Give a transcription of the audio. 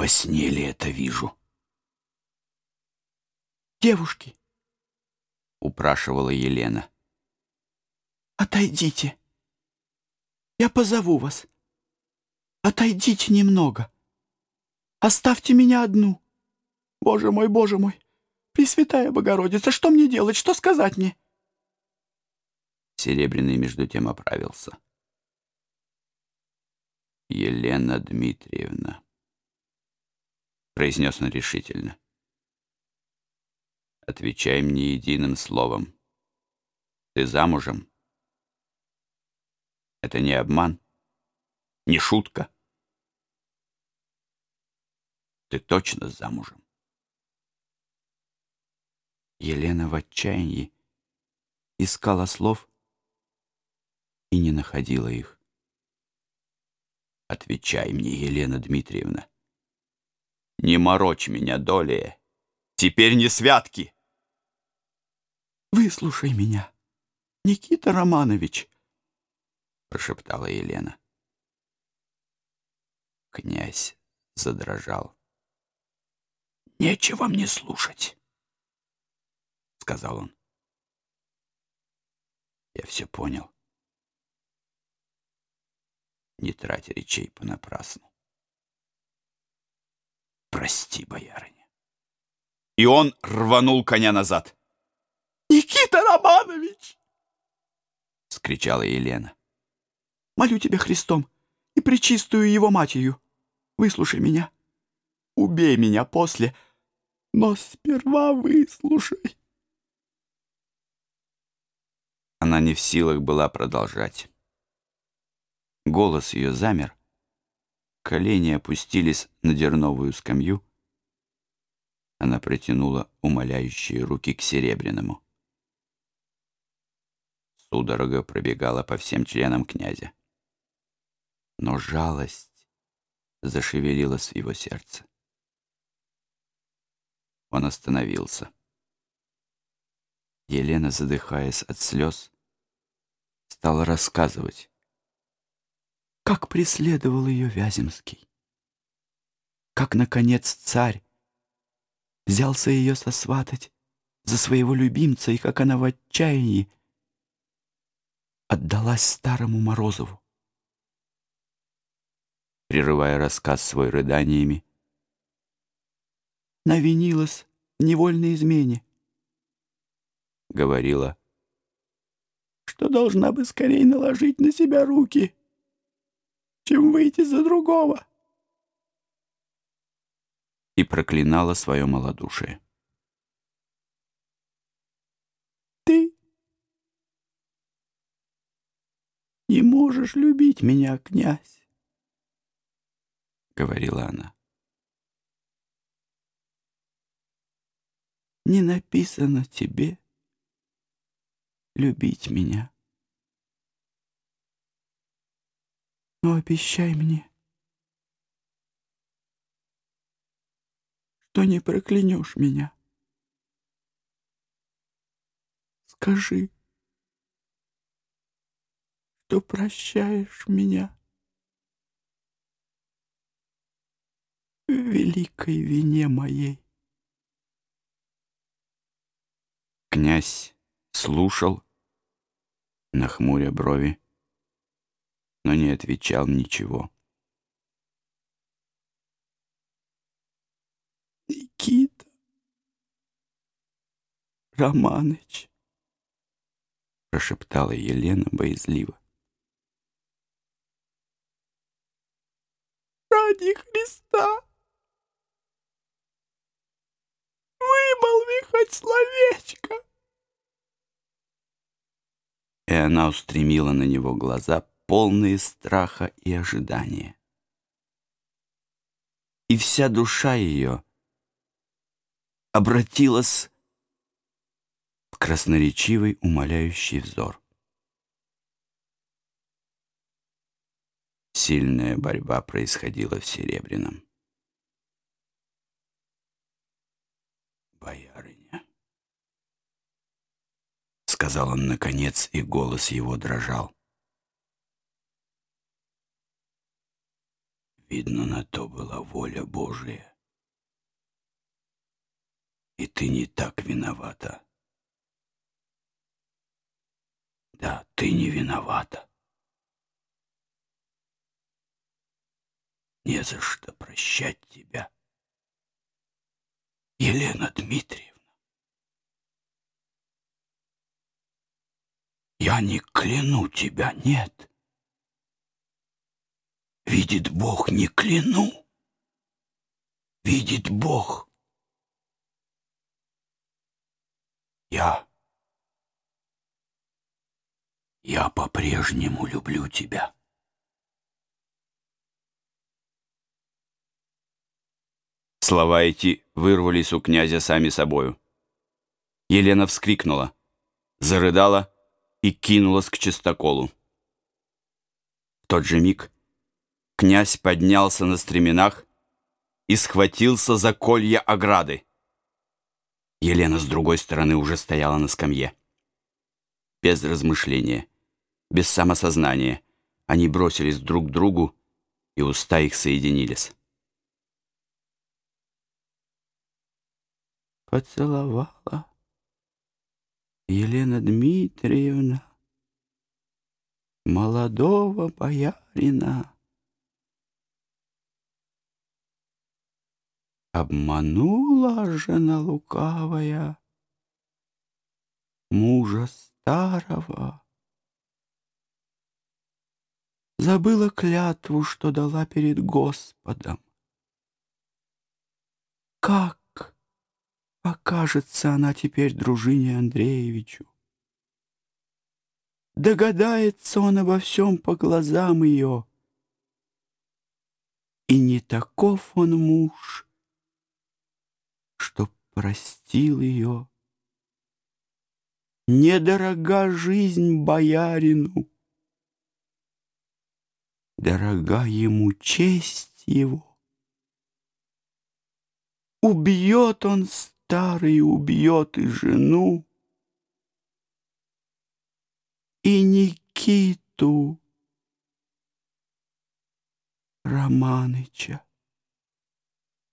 во сне ли это вижу? «Девушки!» — упрашивала Елена. «Отойдите! Я позову вас. Отойдите немного. Оставьте меня одну. Боже мой, Боже мой! Пресвятая Богородица, что мне делать, что сказать мне?» Серебряный между тем оправился. «Елена Дмитриевна», — произнес он решительно, — «отвечай мне единым словом. Ты замужем?» Это не обман, не шутка. Ты точно замужем. Елена в отчаянии искала слов и не находила их. Отвечай мне, Елена Дмитриевна. Не морочь меня, долее. Теперь не святки. Выслушай меня, Никита Романович, прошептала Елена. Князь задрожал. «Нечего мне слушать», — сказал он. «Я все понял. Не трать речей понапрасну. Прости, боярыня». И он рванул коня назад. «Никита Романович!» — скричала Елена. «Молю тебя Христом и причистую его матерью, выслушай меня. Убей меня после, но сперва выслушай». Она не в силах была продолжать. Голос ее замер, колени опустились на дерновую скамью. Она протянула умоляющие руки к Серебряному. Судорога пробегала по всем членам князя. Но жалость зашевелилась в его сердце. Он остановился. Елена, задыхаясь от слез, стала рассказывать, как преследовал ее Вяземский, как, наконец, царь взялся ее сосватать за своего любимца, и как она в отчаянии отдалась старому Морозову. Прерывая рассказ свой рыданиями, навинилась в невольной измене. Говорила, что должна бы скорее наложить на себя руки, чем выйти за другого. И проклинала свое малодушие. Ты не можешь любить меня, князь, — говорила она. Не написано тебе любить меня. Но обещай мне, что не проклянешь меня. Скажи, что прощаешь меня в великой вине моей. Князь слушал, нахмуря брови, но не отвечал ничего. Никита Романыч, прошептала Елена боязливо. Ради Христа! Вымолви хоть словечко. И она устремила на него глаза, полные страха и ожидания. И вся душа ее обратилась в красноречивый умоляющий взор. Сильная борьба происходила в Серебряном. «Боярыня», — сказал он наконец, и голос его дрожал. Видно, на то была воля Божия. И ты не так виновата. Да, ты не виновата. Не за что прощать тебя. Елена Дмитриевна. Я не кляну тебя, нет. Видит Бог, не кляну. Видит Бог. Я... Я по-прежнему люблю тебя. Слова эти вырвались у князя сами собою. Елена вскрикнула, зарыдала и кинулась к чистоколу. В тот же миг князь поднялся на стременах и схватился за колья ограды. Елена с другой стороны уже стояла на скамье. Без размышления, без самосознания они бросились друг к другу, и уста их соединились. поцеловала Елена Дмитриевна молодого боярина. Обманула жена лукавая мужа старого. Забыла клятву, что дала перед Господом. Как Покажется она теперь дружине Андреевичу. Догадается он обо всем по глазам ее. И не таков он муж, простил ее. Недорога жизнь боярину, дорога ему честь его. Убьет он старый убьет и жену, и Никиту Романыча.